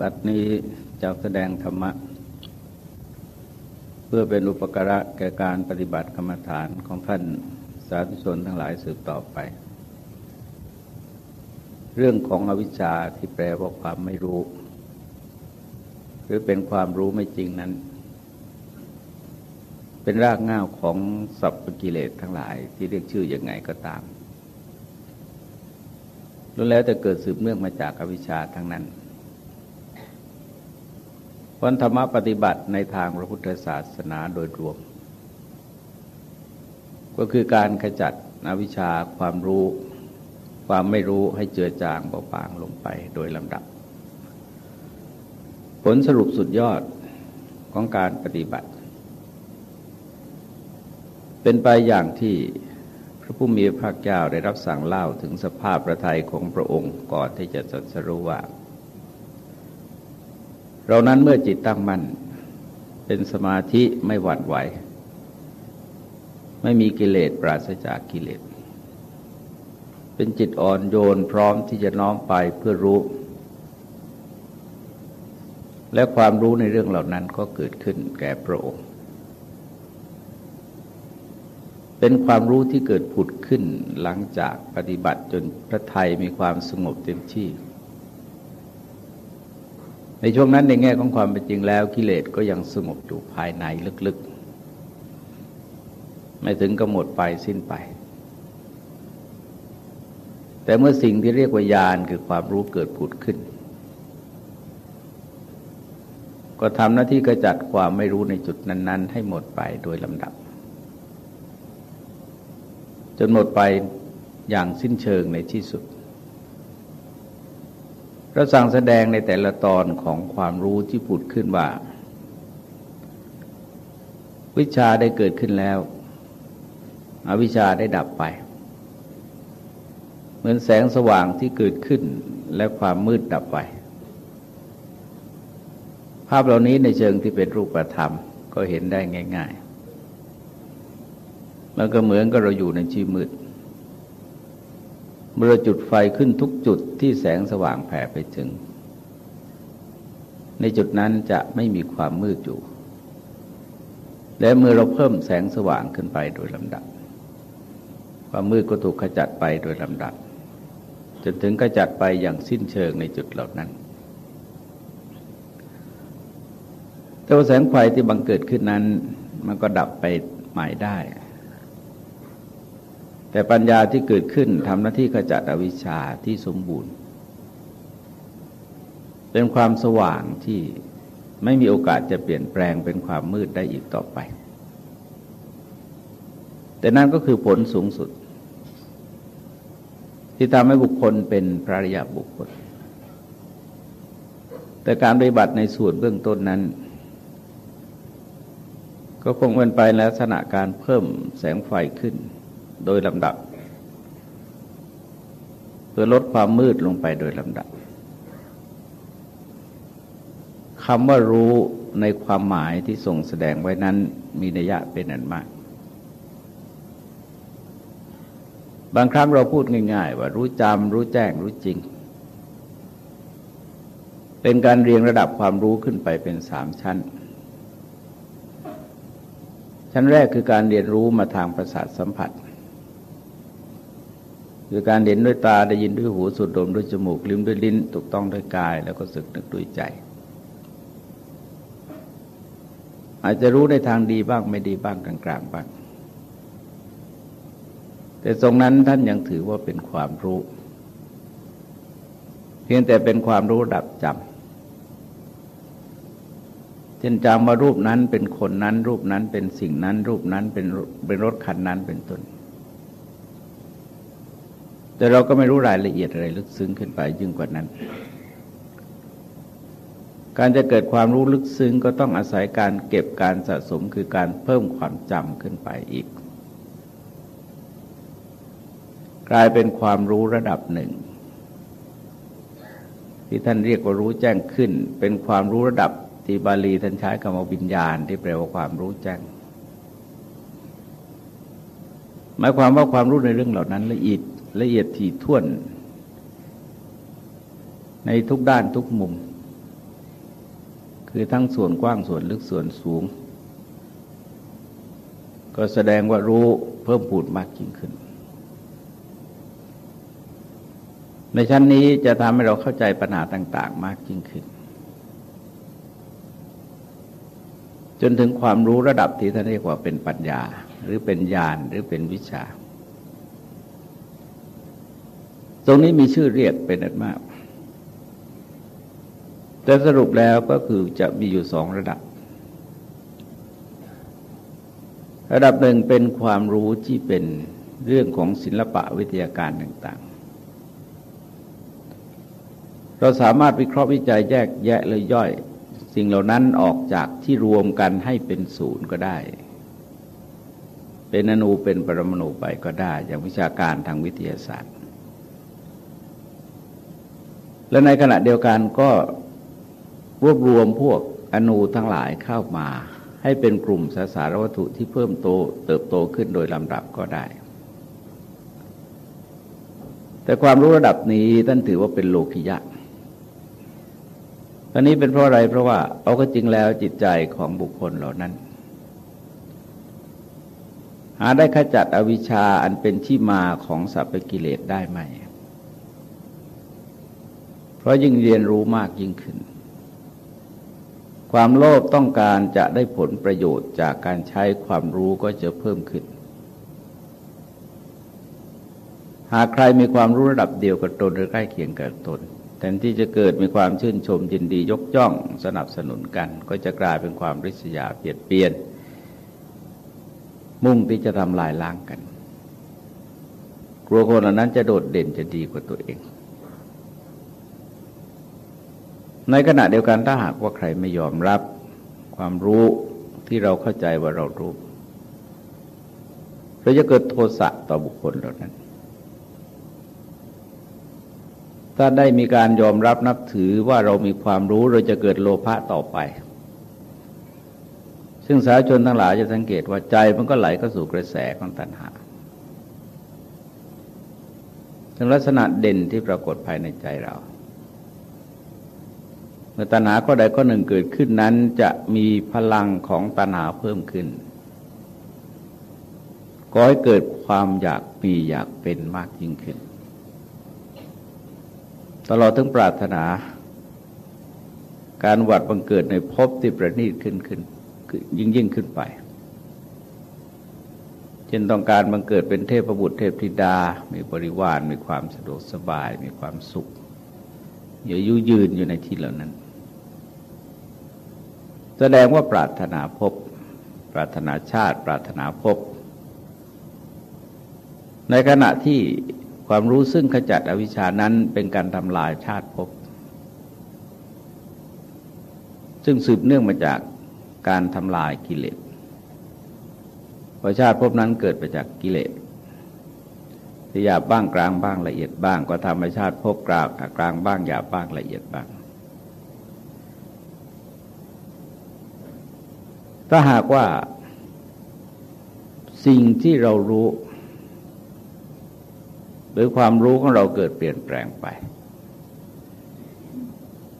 บัดนี้จะแสดงธรรมะ เพื่อเป็นอุปการะแก่การปฏิบัติกรรมฐานของท่านสาธุชนทั้งหลายสืบต่อไป เรื่องของอวิชชาที่แปลว่าความไม่รู้ หรือเป็นความรู้ไม่จริงนั้น เป็นรากง่าวของสัพพกิเลสทั้งหลายที่เรียกชื่ออยังไงก็ตามล้วนแล้วแต่เกิดสืบเนื่องมาจากอวิชชาทั้งนั้น วันธรรมปฏิบัติในทางพระพุทธศาสนาโดยรวม ก็คือการขจัดอวิชชาความรู้ ความไม่รู้ให้เจือจางเบาบางลงไปโดยลำดับ ผลสรุปสุดยอดของการปฏิบัติ เป็นไปอย่างที่พระผู้มีพระเจ้าได้รับสั่งเล่าถึงสภาพประทัยของพระองค์ก่อนที่จะสัสรู้ว่า เรานั้นเมื่อจิตตั้งมั่นเป็นสมาธิไม่หวั่นไหว ไม่มีกิเลสปราศจากกิเลส เป็นจิตอ่อนโยนพร้อมที่จะน้อมไปเพื่อรู้ และความรู้ในเรื่องเหล่านั้นก็เกิดขึ้นแก่พระองค์ เป็นความรู้ที่เกิดผุดขึ้นหลังจากปฏิบัติจนพระไทยมีความสงบเต็มที่ ในช่วงนั้นในแง่ของความเป็นจริงแล้วกิเลสก็ยังสงบอยู่ภายในลึกๆ ไม่ถึงกำหมดไปสิ้นไป แต่เมื่อสิ่งที่เรียกว่าญาณคือความรู้เกิดผุดขึ้น ก็ทำหน้าที่กระจัดความไม่รู้ในจุดนั้น ๆ ให้หมดไปโดยลำดับ จนหมดไปอย่างสิ้นเชิงในที่สุด เราสั่งแสดงในแต่ละตอนของความรู้ที่ผุดขึ้นว่า วิชาได้เกิดขึ้นแล้วอวิชาได้ดับไป เหมือนแสงสว่างที่เกิดขึ้นและความมืดดับไป ภาพเหล่านี้ในเชิงที่เป็นรูปธรรมก็เห็นได้ง่าย ๆ มันก็เหมือนกับเราอยู่ในที่มืด เมื่อจุดไฟขึ้นทุกจุดที่แสงสว่างแผ่ไปถึง ในจุดนั้นจะไม่มีความมืดอยู่ และเมื่อเราเพิ่มแสงสว่างขึ้นไปโดยลำดับ ความมืดก็ถูกขจัดไปโดยลำดับ จนถึงขจัดไปอย่างสิ้นเชิงในจุดเหล่านั้น แต่ว่าแสงไฟที่บังเกิดขึ้นนั้น มันก็ดับไปใหม่ได้ แต่ปัญญาที่เกิดขึ้นทำหน้าที่ขจัดอวิชชาที่สมบูรณ์ เป็นความสว่างที่ไม่มีโอกาสจะเปลี่ยนแปลงเป็นความมืดได้อีกต่อไป แต่นั่นก็คือผลสูงสุด ที่ทำให้บุคคลเป็นพระริยบุคคล แต่การปฏิบัติในส่วนเบื้องต้นนั้น ก็คงเป็นไปลักษณะการเพิ่มแสงไฟขึ้น โดยลำดับ เพื่อลดความมืดลงไปโดยลำดับคำว่ารู้ในความหมายที่ส่งแสดงไว้นั้นมีนัยยะเป็นอันมาก บางครั้งเราพูดง่าย ๆ ว่ารู้จำรู้แจ้งรู้จริง เป็นการเรียงระดับความรู้ขึ้นไปเป็นสามชั้น ชั้นแรกคือการเรียนรู้มาทางประสาทสัมผัส คือการเห็นด้วยตาได้ยินด้วยหูสูดดมด้วยจมูกลิ้มด้วยลิ้นถูกต้องด้วยกาย แล้วก็สึกนึกด้วยใจ อาจจะรู้ในทางดีบ้างไม่ดีบ้างกลางๆบ้าง แต่ตรงนั้นท่านยังถือว่าเป็นความรู้ เพียงแต่เป็นความรู้ดับจำเช่นจำว่ารูปนั้นเป็นคนนั้น รูปนั้นเป็นสิ่งนั้น รูปนั้นเป็นเป็นรถคันนั้นเป็นต้น แต่เราก็ไม่รู้รายละเอียดอะไรลึกซึ้งขึ้นไปยิ่งกว่านั้น การจะเกิดความรู้ลึกซึ้งก็ต้องอาศัยการเก็บการสะสมคือการเพิ่มความจำขึ้นไปอีก กลายเป็นความรู้ระดับหนึ่ง ที่ท่านเรียกว่ารู้แจ้งขึ้น เป็นความรู้ระดับที่บาลีท่านใช้คำว่าวิญญาณ ที่แปลว่าความรู้แจ้งหมายความว่าความรู้ในเรื่องเหล่านั้นละเอียด ละเอียดถี่ถ้วน ในทุกด้านทุกมุม คือทั้งส่วนกว้างส่วนลึกส่วนสูง ก็แสดงว่ารู้เพิ่มปูดมากยิ่งขึ้น ในชั้นนี้จะทำให้เราเข้าใจปัญหาต่าง ๆ มากยิ่งขึ้น จนถึงความรู้ระดับที่ท่านเรียกว่าเป็นปัญญาหรือเป็นญาณหรือเป็นวิชา ตรงนี้มีชื่อเรียกเป็นอันมาก แต่สรุปแล้วก็คือจะมีอยู่สองระดับ ระดับหนึ่งเป็นความรู้ที่เป็นเรื่องของศิลปะวิทยาการต่างๆ เราสามารถวิเคราะห์วิจัยแยกแยะเลยย่อย สิ่งเหล่านั้นออกจากที่รวมกันให้เป็นศูนย์ก็ได้ เป็นอนูเป็นปรมาณูไปก็ได้ อย่างวิชาการทางวิทยาศาสตร์ และในขณะเดียวกันก็รวบรวมพวกอนูทั้งหลายเข้ามา ให้เป็นกลุ่มสสารวัตถุที่เพิ่มโตเติบโตขึ้นโดยลำดับก็ได้ แต่ความรู้ระดับนี้ท่านถือว่าเป็นโลกิยะตอนนี้เป็นเพราะอะไรเพราะว่าเอาก็จริงแล้วจิตใจของบุคคลเหล่านั้น หาได้ขจัดอวิชชาอันเป็นที่มาของสัพพกิเลสได้ไหม ราะยิ่งเรียนรู้มากยิ่งขึ้น ความโลภต้องการจะได้ผลประโยชน์จากการใช้ความรู้ก็จะเพิ่มขึ้น หากใครมีความรู้ระดับเดียวกับตนหรือใกล้เคียงกับตนแทนที่จะเกิดมีความชื่นชมยินดียกย่องสนับสนุนกัน ก็จะกลายเป็นความริษยาเปลี่ยนเปลี่ยน มุ่งที่จะทำลายล้างกัน กลัวคนเหล่านั้นจะโดดเด่นจะดีกว่าตัวเอง ในขณะเดียวกันถ้าหากว่าใครไม่ยอมรับความรู้ที่เราเข้าใจว่าเรารู้เราจะเกิดโทสะต่อบุคคลเหล่านั้น ถ้าได้มีการยอมรับนับถือว่าเรามีความรู้เราจะเกิดโลภะต่อไป ซึ่งสาชนทั้งหลายจะสังเกตว่าใจมันก็ไหลเข้าสู่กระแสของตัณหาถึงลักษณะเด่นที่ปรากฏภายในใจเรา เมื่อตัณหาข้อใดข้อหนึ่งเกิดขึ้นนั้นจะมีพลังของตัณหาเพิ่มขึ้นก็ให้เกิดความอยากมีอยากเป็นมากยิ่งขึ้น ตลอดถึงปรารถนา การหวัดบังเกิดในภพที่ประณีตขึ้นขึ้นยิ่งยิ่งขึ้นไปเช่นต้องการบังเกิดเป็นเทพบุตรเทพธิดา มีบริวาร มีความสะดวกสบาย มีความสุขอยู่ยุยืนอยู่ในที่เหล่านั้น แสดงว่าปรารถนาพบ ปรารถนาชาติ ปรารถนาพบ ในขณะที่ความรู้ซึ่งขจัดอวิชานั้นเป็นการทำลายชาติพบซึ่งสืบเนื่องมาจากการทำลายกิเลสพอชาติพบนั้นเกิดมาจากกิเลสที่หยาบบ้างกลางบ้างละเอียดบ้าง ก็ทำให้ชาติพบกลางกลางบ้างหยาบบ้างละเอียดบ้าง ถ้าหากว่าสิ่งที่เรารู้ หรือความรู้ของเราเกิดเปลี่ยนแปลงไป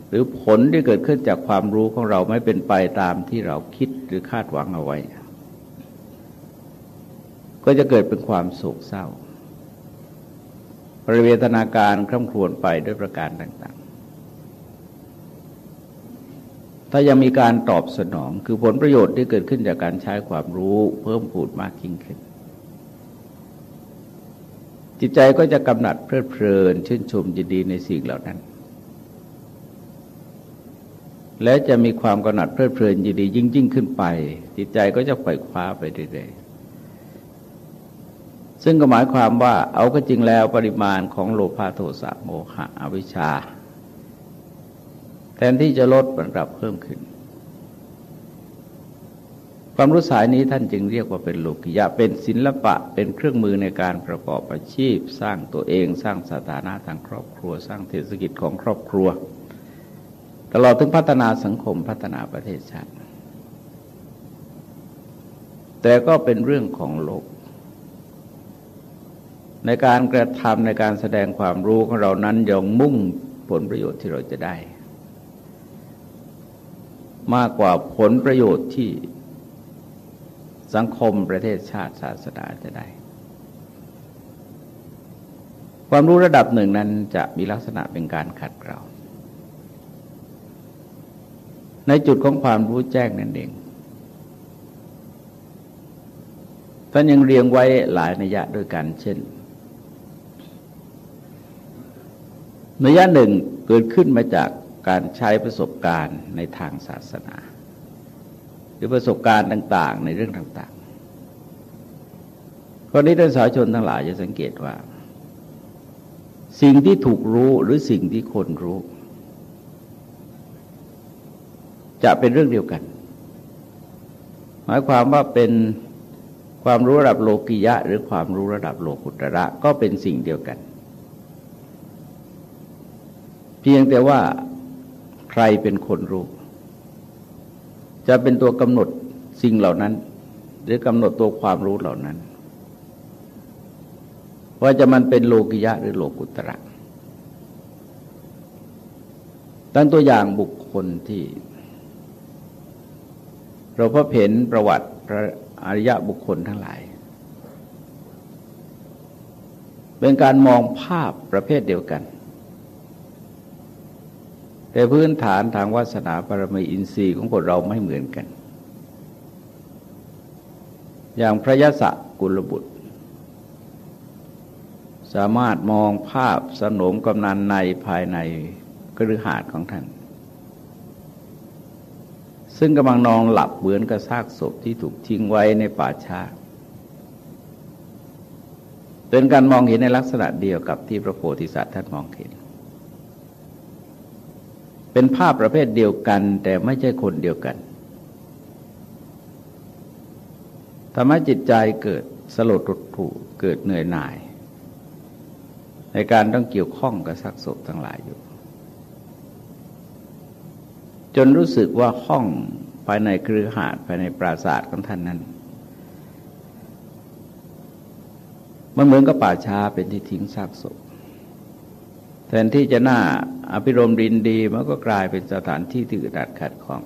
หรือผลที่เกิดขึ้นจากความรู้ของเราไม่เป็นไปตามที่เราคิดหรือคาดหวังเอาไว้ ก็จะเกิดเป็นความโศกเศร้าปริเวทนาการคร่ำครวญไปด้วยประการต่าง ถ้ายังมีการตอบสนอง คือผลประโยชน์ที่เกิดขึ้นจากการใช้ความรู้เพิ่มพูดมากยิ่งขึ้น จิตใจก็จะกำหนัดเพลิดเพลิน ชื่นชมยินดีในสิ่งเหล่านั้น และจะมีความกำหนัดเพลิดเพลินยินดียิ่งยิ่งขึ้นไป จิตใจก็จะไปคว้าไปเรื่อยๆซึ่งก็หมายความว่าเอาก็จริงแล้วปริมาณของโลภะโทสะโมหะอวิชชา แทนที่จะลดมันกลับเพิ่มขึ้น ความรู้สายนี้ท่านจึงเรียกว่าเป็นโลกิยะ เป็นศิละปะ เป็นเครื่องมือในการประกอบอาชีพ สร้างตัวเอง สร้างสถานะทางครอบครัว สร้างเศรษฐกิจของครอบครัว ตลอดถึงพัฒนาสังคมพัฒนาประเทศชาติ แต่ก็เป็นเรื่องของโลกในการกระทำในการแสดงความรู้ของเรานั้นยังมุ่งผลประโยชน์ที่เราจะได้ มากกว่าผลประโยชน์ที่สังคมประเทศชาติศาสนาจะได้ ความรู้ระดับหนึ่งนั้นจะมีลักษณะเป็นการขัดเกลาในจุดของความรู้แจ้งนั่นเองท่านยังเรียงไว้หลายนัยยะด้วยกัน เช่นนัยยะหนึ่งเกิดขึ้นมาจาก การใช้ประสบการณ์ในทางศาสนา หรือประสบการณ์ต่าง ๆ ในเรื่องต่างๆคนนี้ท่านสาชนทั้งหลายจะสังเกตว่า สิ่งที่ถูกรู้หรือสิ่งที่คนรู้ จะเป็นเรื่องเดียวกัน หมายความว่าเป็นความรู้ระดับโลกิยะ หรือความรู้ระดับโลกุตระก็เป็นสิ่งเดียวกัน เพียงแต่ว่า รเป็นคนรู้ จะเป็นตัวกำหนดสิ่งเหล่านั้น หรือกำหนดตัวความรู้เหล่านั้น ว่าจะมันเป็นโลกิยะหรือโลกุตระตั้งตัวอย่างบุคคลที่ เราพบเห็นประวัติพระอริยบุคคลทั้งหลาย เป็นการมองภาพประเภทเดียวกัน แต่พื้นฐานทางวาสนาปรมีอินทรีย์ของคนเราไม่เหมือนกัน อย่างพระยศกุลบุตร สามารถมองภาพสนมกำนันในภายในกฤหาสน์ของท่าน ซึ่งกำลังนอนหลับเหมือนกับซากศพที่ถูกทิ้งไว้ในป่าช้าเป็นการมองเห็นในลักษณะเดียวกับที่พระโพธิสัตว์ท่านมองเห็น เป็นภาพประเภทเดียวกัน แต่ไม่ใช่คนเดียวกันทำให้จิตใจเกิดสลดรุดถูเกิดเหนื่อยหน่าย ในการต้องเกี่ยวข้องกับซากศพทั้งหลายอยู่ จนรู้สึกว่าห้องภายในครือหาดภายในปราสาทของท่านนั้น มันเหมือนกับป่าช้าเป็นที่ทิ้งซากศพแทนที่จะน่า อภิรมดินดีมันก็กลายเป็นสถานที่ที่อึดอัดขัดข้อง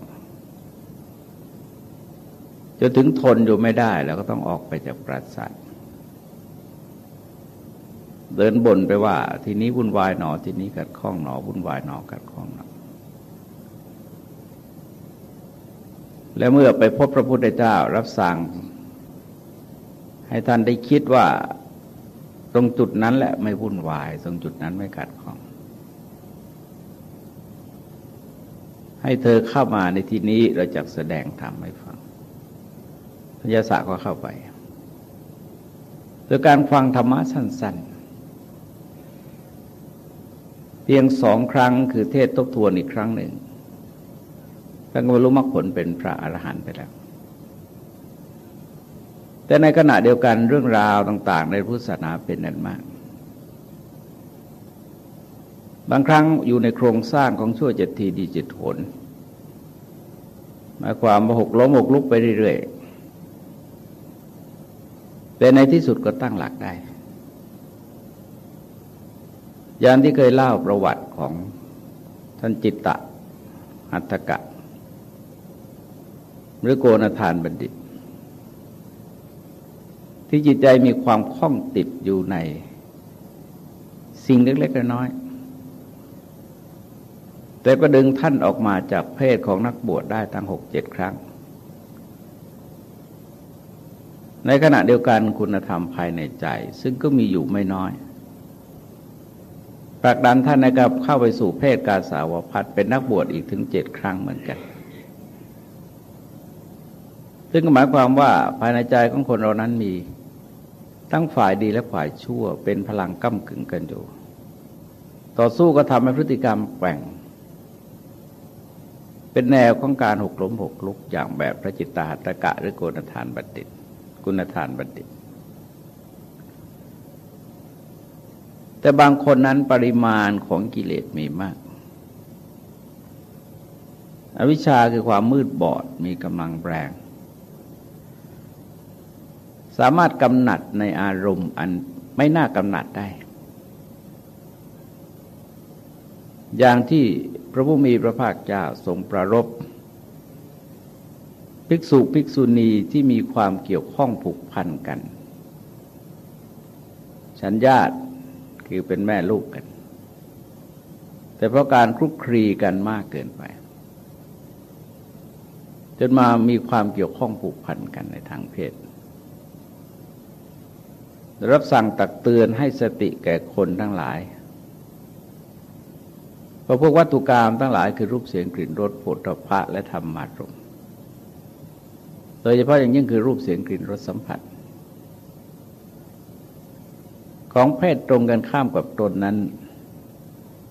จนถึงทนอยู่ไม่ได้แล้วก็ต้องออกไปจากปราสาทเดินบ่นไปว่า ทีนี้วุ่นวายหนอ ทีนี้กัดข้องหนอวุ่นวายหนอกัดข้องหนอและเมื่อไปพบพระพุทธเจ้ารับสั่ง ให้ท่านได้คิดว่า ตรงจุดนั้นแหละไม่วุ่นวาย ตรงจุดนั้นไม่ขัดข้อง ให้เธอเข้ามาในที่นี้เราจะแสดงธรรมให้ฟังพญาสาก็เข้าไปโดยการฟังธรรมะสั้น ๆ เพียงสองครั้งคือเทศทบทวนอีกครั้งหนึ่งท่านก็บรรลุมรรคผลเป็นพระอรหันต์ไปแล้ว แต่ในขณะเดียวกันเรื่องราวต่าง ๆ ในพุทธศาสนาเป็นนั้นมาก บางครั้งอยู่ในโครงสร้างของชั่วเจ็ดทีดีเจ็ดผลหมายความว่าหกล้มหกลุกไปเรื่อยๆแต่ในที่สุดก็ตั้งหลักได้อย่างที่เคยเล่าประวัติของท่านจิตตะหัตถกะ หรือโกนทานบัณฑิต ที่จิตใจมีความคล้องติดอยู่ในสิ่งเล็กๆน้อยๆ แต่ก็ดึงท่านออกมาจากเพศของนักบวชได้ตั้งหกเจ็ดครั้ง ในขณะเดียวกันคุณธรรมภายในใจ ซึ่งก็มีอยู่ไม่น้อยผลักดันท่านในการเข้าไปสู่เพศกาสาวพัดเป็นนักบวชอีกถึงเจ็ดครั้งเหมือนกัน ซึ่งหมายความว่าภายในใจของคนเรานั้นมีทั้งฝ่ายดีและฝ่ายชั่วเป็นพลังก้ากึ่งกันอยู่ ต่อสู้ก็ทำให้พฤติกรรมแกว่ง เป็นแนวของการหกล้มหกลุกอย่างแบบพระจิตตาหัตกะหรือโกณทานบัณฑิต กุณทานบัณฑิต แต่บางคนนั้นปริมาณของกิเลสมีมาก อวิชชาคือความมืดบอดมีกำลังแรง สามารถกำหนัดในอารมณ์อันไม่น่ากำหนัดได้ อย่างที่ พระผู้มีพระภาคเจ้าทรงประรบภิกษุภิกษุณีที่มีความเกี่ยวข้องผูกพันกัน ฉันญาติคือเป็นแม่ลูกกัน แต่เพราะการคลุกคลีกันมากเกินไป จนมามีความเกี่ยวข้องผูกพันกันในทางเพศ รับสั่งตักเตือนให้สติแก่คนทั้งหลาย ราะพวกวัตถุกรรมทั้งหลายคือรูปเสียงกลิ่นรสผลพระและธรรมารมโดยเฉพาะอย่างยิ่งคือรูปเสียงกลิ่นรสสัมผัส ของเพศตรงกันข้ามกับตนนั้น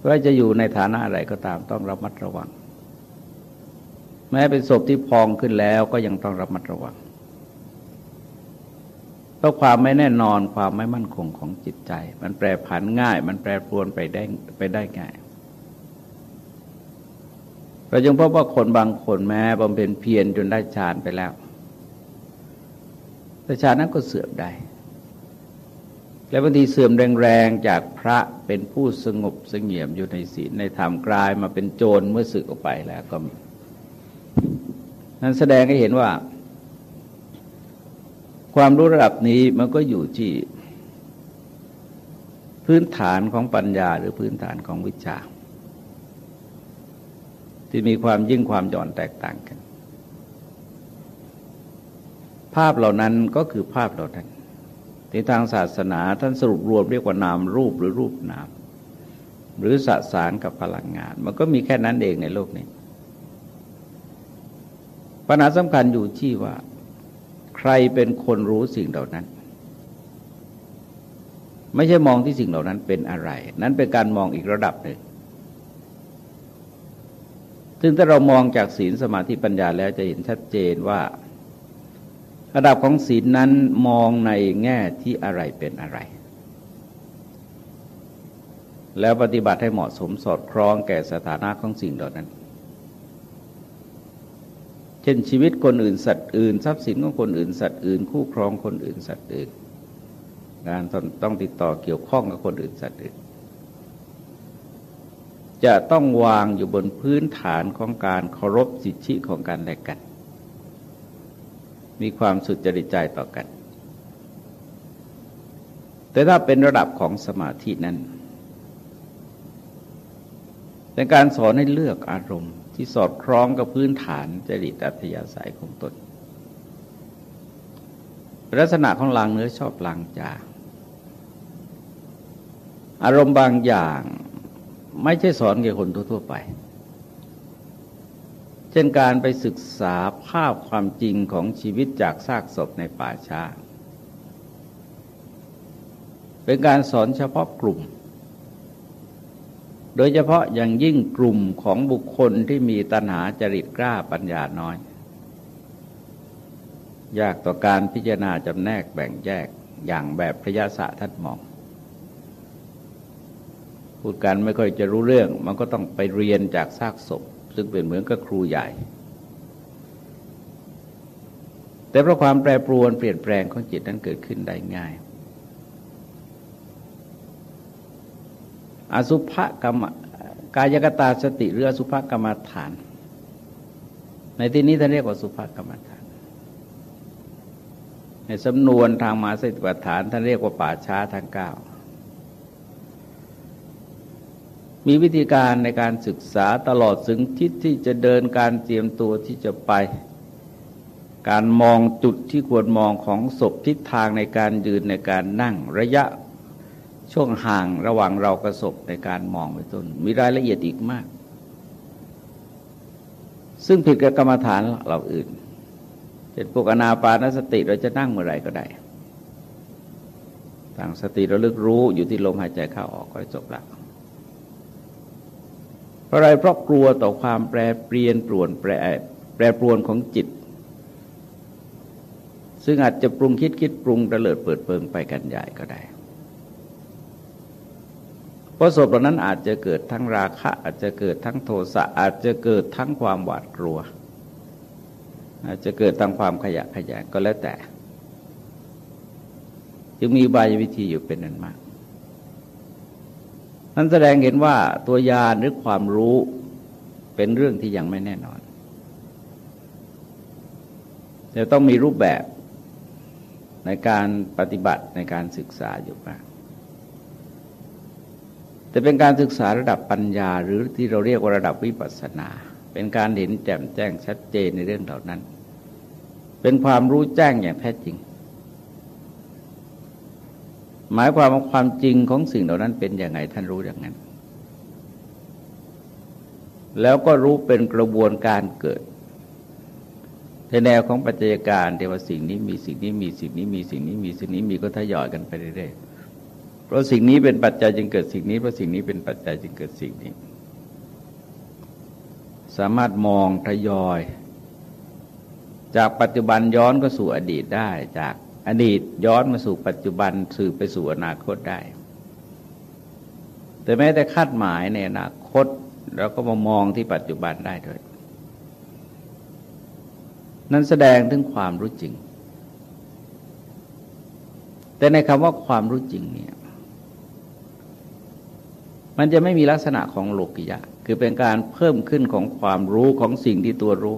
ว่าจะอยู่ในฐานะอะไรก็ตามต้องระมัดระวัง แม้เป็นศพที่พองขึ้นแล้วก็ยังต้องระมัดระวังเพราะความไม่แน่นอนความไม่มั่นคงของจิตใจ มันแปรผันง่าย มันแปรปรวนไปได้ไปได้ง่าย เราจึงพบว่าคนบางคนแม้บำเพ็ญเพียรจนได้ฌานไปแล้วแต่ฌานนั้นก็เสื่อมได้ และบางทีเสื่อมแรงๆจากพระเป็นผู้สงบสงเงียมอยู่ในศีลในธรรมกลายมาเป็นโจรเมื่อสึกออกไปแล้วก็มีนั้นแสดงให้เห็นว่า ความรู้ระดับนี้มันก็อยู่ที่พื้นฐานของปัญญาหรือพื้นฐานของวิชา ที่มีความยิ่งความหย่อนแตกต่างกัน ภาพเหล่านั้นก็คือภาพเหล่านั้นในทางศาสนาท่านสรุปรวมเรียกว่านามรูปหรือรูปนาม หรือสสารกับพลังงาน มันก็มีแค่นั้นเองในโลกนี้ปัญหาสำคัญอยู่ที่ว่า ใครเป็นคนรู้สิ่งเหล่านั้น ไม่ใช่มองที่สิ่งเหล่านั้นเป็นอะไร นั้นเป็นการมองอีกระดับหนึ่ง ซึ่งถ้าเรามองจากศีลสมาธิปัญญาแล้วจะเห็นชัดเจนว่าระดับของศีลนั้นมองในแง่ที่อะไรเป็นอะไร แล้วปฏิบัติให้เหมาะสมสอดคล้องแก่สถานะของสิ่งเหล่านั้น เช่นชีวิตคนอื่นสัตว์อื่น ทรัพย์สินของคนอื่นสัตว์อื่น คู่ครองคนอื่นสัตว์อื่นการต้องติดต่อเกี่ยวข้องกับคนอื่นสัตว์อื่น จะต้องวางอยู่บนพื้นฐานของการเคารพสิทธิของกันและกัน มีความสุจริตใจต่อกัน แต่ถ้าเป็นระดับของสมาธินั้นเป็นการสอนให้เลือกอารมณ์ที่สอดคล้องกับพื้นฐานจริตอัธยาศัยของตนลักษณะของลางเนื้อชอบลางจาอารมณ์บางอย่าง ไม่ใช่สอนแก่คนทั่วๆไป เช่นการไปศึกษาภาพความจริงของชีวิตจากซากศพในป่าช้า เป็นการสอนเฉพาะกลุ่ม โดยเฉพาะอย่างยิ่งกลุ่มของบุคคลที่มีตัณหาจริตกล้าปัญญาน้อย ยากต่อการพิจารณาจำแนกแบ่งแยกอย่างแบบพระยาศะท่านมอง พูดกันไม่ค่อยจะรู้เรื่อง มันก็ต้องไปเรียนจากซากศพ ซึ่งเป็นเหมือนกับครูใหญ่ แต่เพราะความแปรปรวนเปลี่ยนแปลงของจิตนั้นเกิดขึ้นได้ง่าย อสุภกรรมกายกตาสติหรืออสุภกรรมฐาน ในที่นี้ท่านเรียกว่าสุภกรรมฐาน ในสำนวนทางมาสติปัฏฐานท่านเรียกว่าป่าช้าทางเก้า มีวิธีการในการศึกษาตลอดถึงทิศที่จะเดินการเตรียมตัวที่จะไป การมองจุดที่ควรมองของศพทิศทางในการยืนในการนั่งระยะช่วงห่างระหว่างเรากับศพในการมองไปต้น มีรายละเอียดอีกมาก ซึ่งผิดกับกรรมฐานเราอื่นเช่นพวกอนาปานสติเราจะนั่งเมื่อไรก็ได้ต่างสติเราลึกรู้อยู่ที่ลมหายใจเข้าออกก็จบแล้ว เพราะอะไรเพราะกลัวต่อความแปรเปลี่ยนปรวนแปรแปรปรวนของจิต ซึ่งอาจจะปรุงคิดคิดปรุงระเลิดเปิดเปิงไปกันใหญ่ก็ได้เพราะศพเหล่านั้นอาจจะเกิดทั้งราคะ อาจจะเกิดทั้งโทสะอาจจะเกิดทั้งความหวาดกลัว อาจจะเกิดทั้งความขยะขยะก็แล้วแต่ จึงมีบายวิธีอยู่เป็นนั้นมาก นั้นแสดงเห็นว่าตัวยานหรือความรู้เป็นเรื่องที่ยังไม่แน่นอนจะต้องมีรูปแบบในการปฏิบัติในการศึกษาอยู่บ้างแต่เป็นการศึกษาระดับปัญญาหรือที่เราเรียกว่าระดับวิปัสสนา เป็นการเห็นแจ่มแจ้งชัดเจนในเรื่องเหล่านั้น เป็นความรู้แจ้งอย่างแท้จริง หมายความว่าความจริงของสิ่งเหล่านั้นเป็นอย่างไงท่านรู้อย่างนั้น แล้วก็รู้เป็นกระบวนการเกิดในแนวของปัจจัยการเทว่าสิ่งนี้มีสิ่งนี้มีสิ่งนี้มีสิ่งนี้มีสิ่งนี้มีก็ทยอยกันไปเรื่อยๆเพราะสิ่งนี้เป็นปัจจัยจึงเกิดสิ่งนี้เพราะสิ่งนี้เป็นปัจจัยจึงเกิดสิ่งนี้ สามารถมองทยอย จากปัจจุบันย้อนก็สู่อดีตได้จาก อดีตย้อนมาสู่ปัจจุบันสืบไปสู่อนาคตได้ แต่แม้แต่คาดหมายในอนาคตเราก็มามองที่ปัจจุบันได้ด้วย นั้นแสดงถึงความรู้จริง แต่ในคำว่าความรู้จริงเนี่ยมันจะไม่มีลักษณะของโลกิยะ คือเป็นการเพิ่มขึ้นของความรู้ของสิ่งที่ตัวรู้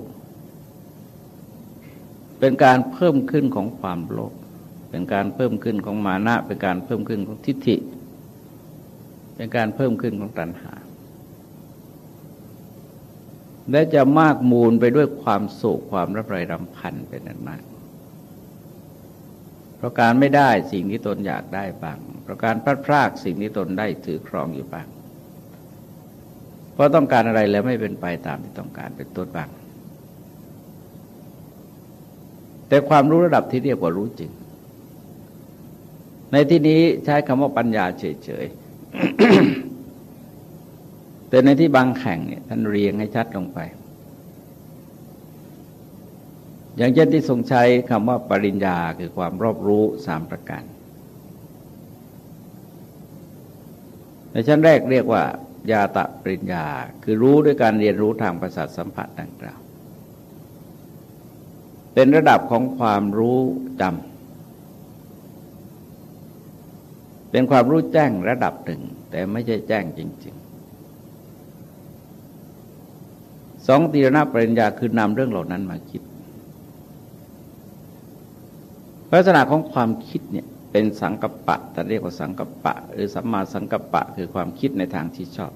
เป็นการเพิ่มขึ้นของความโลภ เป็นการเพิ่มขึ้นของมานะเป็นการเพิ่มขึ้นของทิฏฐิ เป็นการเพิ่มขึ้นของตัณหา และจะมากมูลไปด้วยความโศกความรับไรรำพันเป็นนั้นมาก เพราะการไม่ได้สิ่งที่ตนอยากได้บ้างเพราะการพลาดพลาดสิ่งที่ตนได้ถือครองอยู่บ้างเพราะต้องการอะไรแล้วไม่เป็นไปตามที่ต้องการเป็นต้นบ้างแต่ความรู้ระดับที่เรียกว่ารู้จริง ในที่นี้ใช้คำว่าปัญญาเฉยๆ แต่ในที่บางแห่งเนี่ยท่านเรียงให้ชัดลงไป อย่างเช่นที่ทรงใช้คำว่าปริญญาคือความรอบรู้สามประการ ในชั้นแรกเรียกว่ายาตะปริญญา คือรู้ด้วยการเรียนรู้ทางประสาทสัมผัสดังกล่าว เป็นระดับของความรู้จำ เป็นความรู้แจ้งระดับหนึ่ง แต่ไม่ใช่แจ้งจริง ๆ สองตีรณปริญญาคือนำเรื่องเหล่านั้นมาคิด ลักษณะของความคิดเนี่ยเป็นสังกัปปะแต่เรียกว่าสังกัปปะ หรือสัมมาสังกัปปะคือความคิดในทางที่ชอบ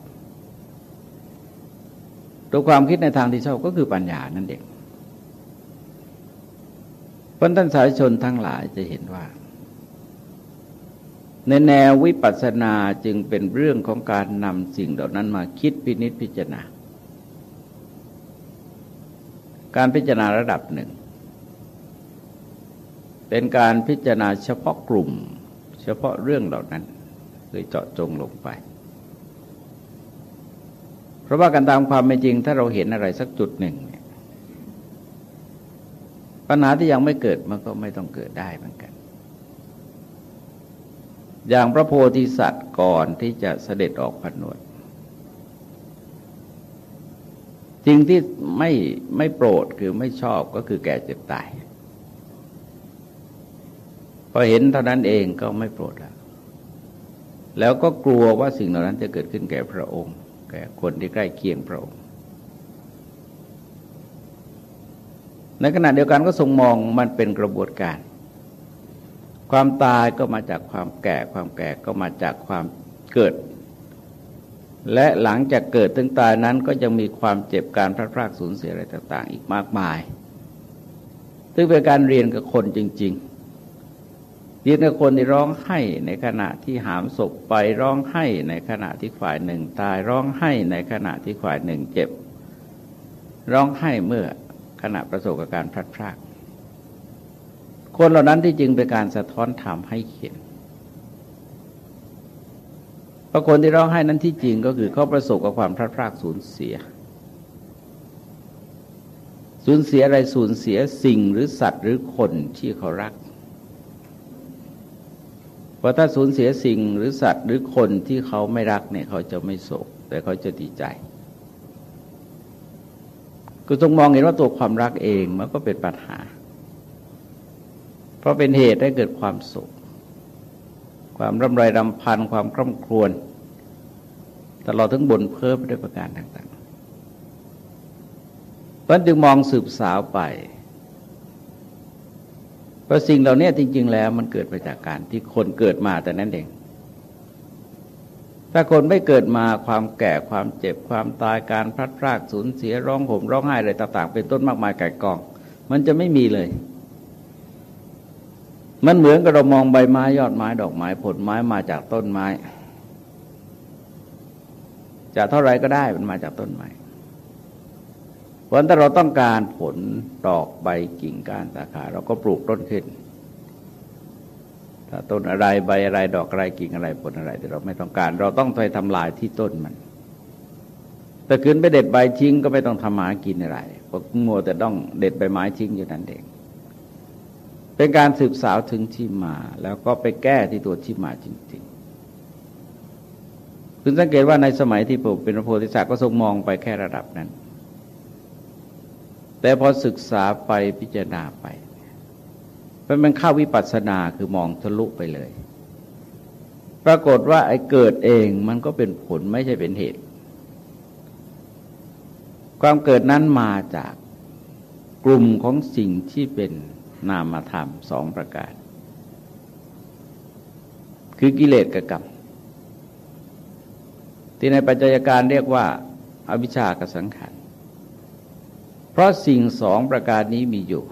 ตัวความคิดในทางที่ชอบก็คือปัญญานั่นเองพท่านสายชนทั้งหลายจะเห็นว่า ในแนววิปัสสนาจึงเป็นเรื่องของการนำสิ่งเหล่านั้นมาคิดพินิจพิจารณา การพิจารณาระดับหนึ่ง เป็นการพิจารณาเฉพาะกลุ่ม เฉพาะเรื่องเหล่านั้นคือเจาะจงลงไป เพราะว่ากันตามความเป็นจริง ถ้าเราเห็นอะไรสักจุดหนึ่งปัญหาที่ยังไม่เกิดมันก็ไม่ต้องเกิดได้เหมือนกัน อย่างพระโพธิสัตว์ก่อนที่จะเสด็จออกพนวดสิ่งที่ไม่ไม่โปรดคือไม่ชอบก็คือแก่เจ็บตาย พอเห็นเท่านั้นเองก็ไม่โปรดแล้ว แล้วก็กลัวว่าสิ่งเหล่านั้นจะเกิดขึ้นแก่พระองค์ แก่คนที่ใกล้เคียงพระองค์ ในขณะเดียวกันก็ทรงมองมันเป็นกระบวนการ ความตายก็มาจากความแก่ความแก่ก็มาจากความเกิด และหลังจากเกิดถึงตายนั้นก็ยังมีความเจ็บการพลาดพลาดสูญเสียอะไรต่าง ๆ อีกมากมาย ซึ่งเป็นการเรียนกับคนจริง ๆ เรียนกับคนที่ร้องไห้ในขณะที่หามศพไปร้องไห้ในขณะที่ฝ่ายหนึ่งตายร้องไห้ในขณะที่ฝ่ายหนึ่งเจ็บ ร้องไห้เมื่อขณะประสบกับการพลาดพลาด คนเหล่านั้นที่จริงเป็นการสะท้อนธรรมให้เห็นราะคนที่ร้องไห้นั้นที่จริงก็คือเขาประสบกับความพลาดพลาดสูญเสีย สูญเสียอะไรสูญเสียสิ่งหรือสัตว์หรือคนที่เขารักเพราะถ้าสูญเสียสิ่งหรือสัตว์หรือคนที่เขาไม่รักเนี่ยเขาจะไม่โศก แต่เขาจะดีใจก็ต้องมองเห็นว่าตัวความรักเองมันก็เป็นปัญหา ราะเป็นเหตุให้เกิดความโศกความร่ำไรรำพัน ความคร่ำครวญตลอดถึงบนเพิ่มด้วยประการต่างๆเพราะจึงมองสืบสาวไปเพราะสิ่งเหล่านี้จริง ๆ แล้วมันเกิดมาจากการที่คนเกิดมาแต่นั้นเอง ถ้าคนไม่เกิดมาความแก่ความเจ็บความตายการพลัดพรากสูญเสียร้องห่มร้องไห้อะไรต่าง ๆ เป็นต้นมากมายไก่กอง มันจะไม่มีเลย มันเหมือนกับเรามองใบไม้ยอดไม้ดอกไม้ผลไม้มาจากต้นไม้ จะเท่าไรก็ได้มันมาจากต้นไม้เพราะถ้าเราต้องการผลดอกใบกิ่งก้านสาขา เราก็ปลูกต้นขึ้น ถ้าต้นอะไรใบอะไรดอกอะไรกิ่งอะไรผลอะไร แต่เราไม่ต้องการ เราต้องไปทำลายที่ต้นมันแต่คืนไปเด็ดใบทิ้งก็ไม่ต้องทำหมากินอะไรเพราะงัวแต่ต้องเด็ดใบไม้ทิ้งอยู่นั่นเอง เป็นการสืบสาวถึงที่มา แล้วก็ไปแก้ที่ตัวที่มาจริงๆคุณสังเกตว่าในสมัยที่ผมเป็นพระโพธิสัตว์ก็ทรงมองไปแค่ระดับนั้น แต่พอศึกษาไปพิจารณาไปมันเป็นข้าวิปัสสนาคือมองทะลุไปเลย ปรากฏว่าไอ้เกิดเองมันก็เป็นผลไม่ใช่เป็นเหตุ ความเกิดนั้นมาจากกลุ่มของสิ่งที่เป็น นามธรรมสองประการ คือกิเลสกับกรรม ที่ในปัจจัยการเรียกว่าอาวิชชากับสังขาร เพราะสิ่งสองประการนี้มีอยู่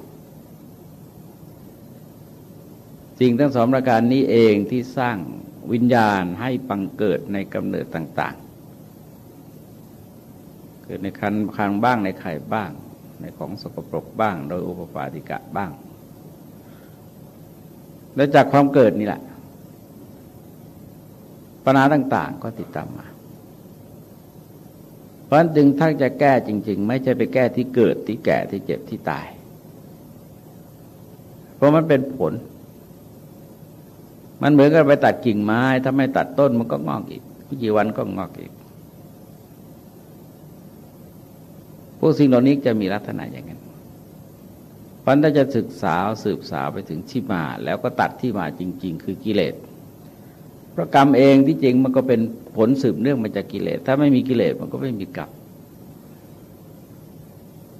สิ่งทั้งสองประการนี้เองที่สร้างวิญญาณให้ปังเกิดในกำเนิดต่าง ๆ เกิดในคันคันบ้างในไข่บ้าง ในของสกปรกบ้าง โดยอุปปาติกะบ้าง และจากความเกิดนี่แหละปัญหาต่าง ๆ ก็ติดตามมา เพราะจึงถ้าจะแก้จริง ๆ ไม่ใช่ไปแก้ที่เกิดที่แก่ที่เจ็บที่ตาย เพราะมันเป็นผล มันเหมือนกับไปตัดกิ่งไม้ ถ้าไม่ตัดต้นมันก็งอกอีกไม่กี่วันก็งอกอีก พวกสิ่งเหล่านี้จะมีลักษณะอย่างนั้น พันถ้าจะศึกษาสืบสาวไปถึงที่มา แล้วก็ตัดที่มาจริง ๆ คือกิเลสพระกรรมเองที่จริงมันก็เป็นผลสืบเนื่องมาจากกิเลส ถ้าไม่มีกิเลสมันก็ไม่มีกรรม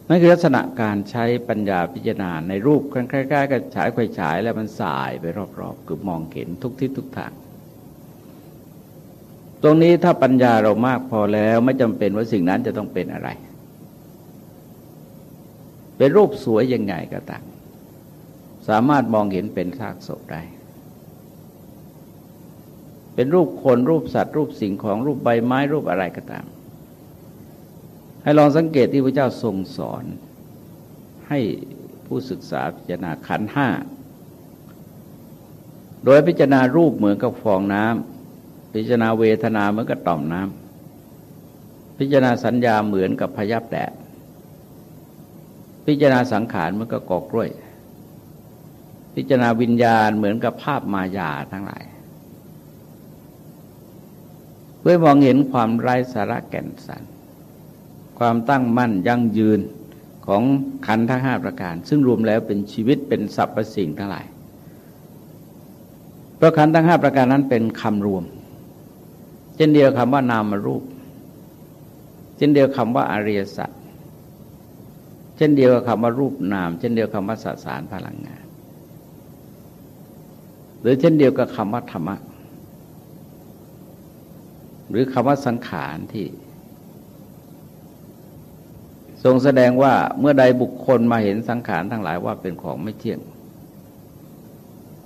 นั่นคือลักษณะการใช้ปัญญาพิจารณาในรูปคล้ายๆกับฉายไฟฉายแล้วมันสายไปรอบๆคือมองเห็นทุกทิศทุกทางตรงนี้ถ้าปัญญาเรามากพอแล้วไม่จำเป็นว่าสิ่งนั้นจะต้องเป็นอะไร เป็นรูปสวยยังไงก็ตามสามารถมองเห็นเป็นซากศพได้ เป็นรูปคนรูปสัตว์ รูปสิ่งของรูปใบไม้รูปอะไรก็ตาม ให้ลองสังเกตที่พระเจ้าทรงสอน ให้ผู้ศึกษาพิจารณาขันห้า โดยพิจารณารูปเหมือนกับฟองน้ำพิจารณาเวทนาเหมือนกับต่อมน้ำพิจารณาสัญญาเหมือนกับพยับแดด พิจารณาสังขารเหมือนกับกอกกล้วย พิจารณาวิญญาณเหมือนกับภาพมายาทั้งหลาย เพื่อมองเห็นความไร้สาระแก่นสารความตั้งมั่นยั่งยืนของขันธ์ทั้งห้าประการ ซึ่งรวมแล้วเป็นชีวิตเป็นสรรพสิ่งทั้งหลายเพราะขันธ์ทั้งห้าประการนั้นเป็นคำรวม เช่นเดียวคำว่านามรูป เช่นเดียวคำว่าอริยสัจ เช่นเดียวกับคำว่ารูปนาม เช่นเดียวกับคำว่าสสารพลังงาน หรือเช่นเดียวกับคำว่าธรรมะหรือคำว่าสังขารที่ ทรงแสดงว่าเมื่อใดบุคคลมาเห็นสังขารทั้งหลายว่าเป็นของไม่เที่ยง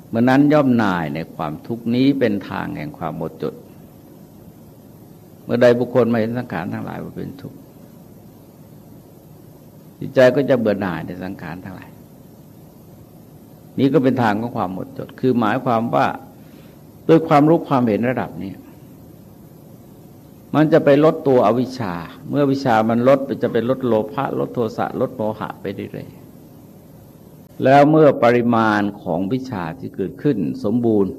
เมื่อนั้นย่อมนายในความทุกนี้เป็นทางแห่งความหมดจด เมื่อใดบุคคลมาเห็นสังขารทั้งหลายว่าเป็นทุกข์ จิตใจก็จะเบื่อหน่ายในสังขารทั้งหลายนี้ก็เป็นทางของความหมดจด คือหมายความว่าด้วยความรู้ความเห็นระดับนี้มันจะไปลดตัวอวิชชา เมื่อวิชามันลดจะไปลดโลภะลดโทสะลดโมหะไปเรื่อยๆแล้วเมื่อปริมาณของวิชาที่เกิดขึ้นสมบูรณ์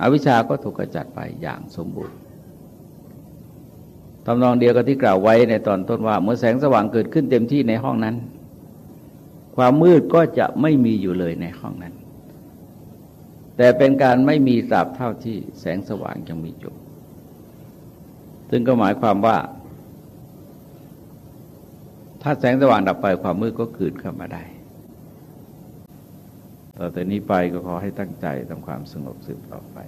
อวิชาก็ถูกกระจัดไปอย่างสมบูรณ์ ตำนองเดียวกับที่กล่าวไว้ในตอนต้นว่า เมื่อแสงสว่างเกิดขึ้นเต็มที่ในห้องนั้น ความมืดก็จะไม่มีอยู่เลยในห้องนั้น แต่เป็นการไม่มีตราบเท่าที่แสงสว่างยังมีอยู่ซึ่งก็หมายความว่า ถ้าแสงสว่างดับไปความมืดก็คืนเข้ามาได้ต่อแต่นี้ไปก็ขอให้ตั้งใจทำความสงบสืบต่อไป